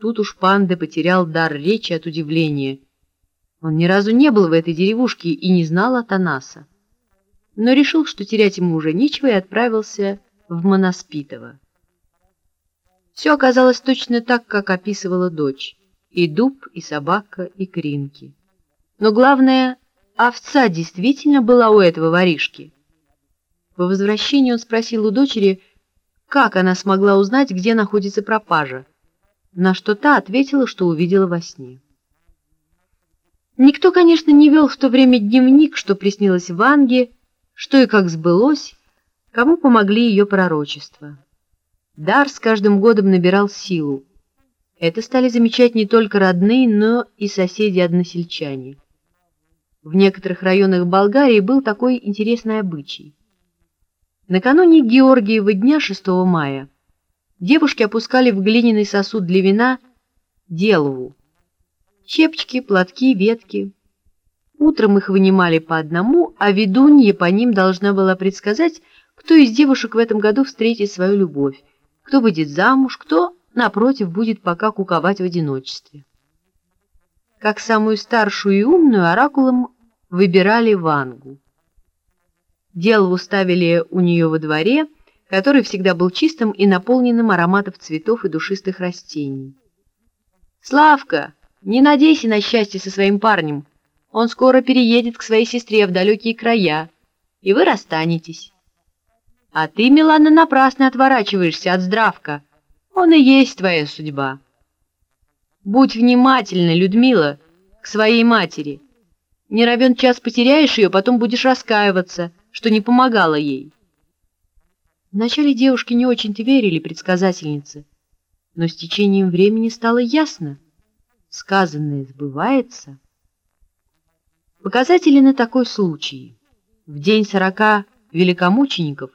Тут уж панда потерял дар речи от удивления. Он ни разу не был в этой деревушке и не знал Атанаса. Но решил, что терять ему уже нечего, и отправился в Моноспитово. Все оказалось точно так, как описывала дочь. И дуб, и собака, и кринки. Но главное, овца действительно была у этого воришки. По возвращении он спросил у дочери, как она смогла узнать, где находится пропажа на что та ответила, что увидела во сне. Никто, конечно, не вел в то время дневник, что приснилось Ванге, что и как сбылось, кому помогли ее пророчества. Дар с каждым годом набирал силу. Это стали замечать не только родные, но и соседи-односельчане. В некоторых районах Болгарии был такой интересный обычай. Накануне Георгиева дня 6 мая девушки опускали в глиняный сосуд для вина делову. Щепочки, платки, ветки. Утром их вынимали по одному, а ведунья по ним должна была предсказать, кто из девушек в этом году встретит свою любовь, кто выйдет замуж, кто, напротив, будет пока куковать в одиночестве. Как самую старшую и умную оракулом выбирали Вангу. Делову ставили у нее во дворе – который всегда был чистым и наполненным ароматов цветов и душистых растений. «Славка, не надейся на счастье со своим парнем. Он скоро переедет к своей сестре в далекие края, и вы расстанетесь. А ты, Милана, напрасно отворачиваешься от здравка. Он и есть твоя судьба. Будь внимательна, Людмила, к своей матери. Не равен час потеряешь ее, потом будешь раскаиваться, что не помогала ей». Вначале девушки не очень-то верили предсказательнице, но с течением времени стало ясно — сказанное сбывается. Показатели на такой случай. В день сорока великомучеников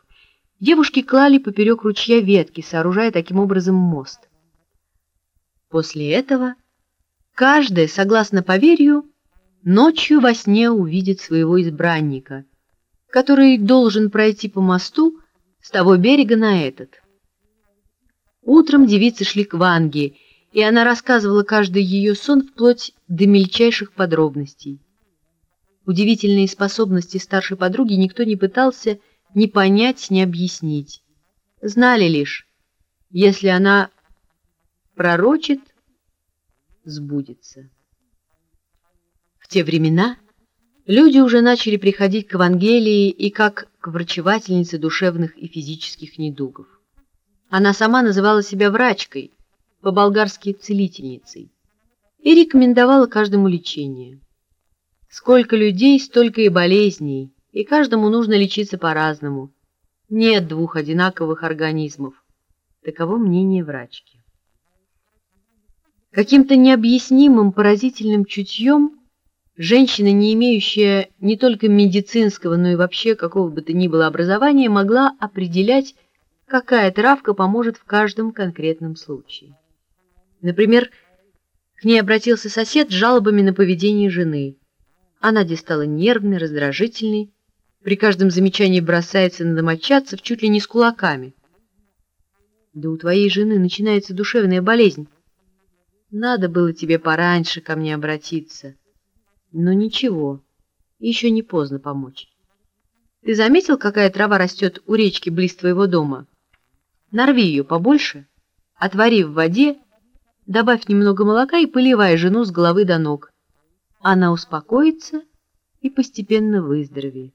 девушки клали поперек ручья ветки, сооружая таким образом мост. После этого каждая, согласно поверью, ночью во сне увидит своего избранника, который должен пройти по мосту, с того берега на этот. Утром девицы шли к Ванге, и она рассказывала каждый ее сон вплоть до мельчайших подробностей. Удивительные способности старшей подруги никто не пытался ни понять, ни объяснить. Знали лишь, если она пророчит, сбудется. В те времена люди уже начали приходить к Евангелии и как к врачевательнице душевных и физических недугов. Она сама называла себя врачкой, по-болгарски целительницей, и рекомендовала каждому лечение. Сколько людей, столько и болезней, и каждому нужно лечиться по-разному. Нет двух одинаковых организмов. Таково мнение врачки. Каким-то необъяснимым поразительным чутьем Женщина, не имеющая не только медицинского, но и вообще какого бы то ни было образования, могла определять, какая травка поможет в каждом конкретном случае. Например, к ней обратился сосед с жалобами на поведение жены. Она стала нервной, раздражительной, при каждом замечании бросается на домочадцев чуть ли не с кулаками. Да у твоей жены начинается душевная болезнь. Надо было тебе пораньше ко мне обратиться. Но ничего, еще не поздно помочь. Ты заметил, какая трава растет у речки близ твоего дома? Нарви ее побольше, отвори в воде, добавь немного молока и поливай жену с головы до ног. Она успокоится и постепенно выздоровеет.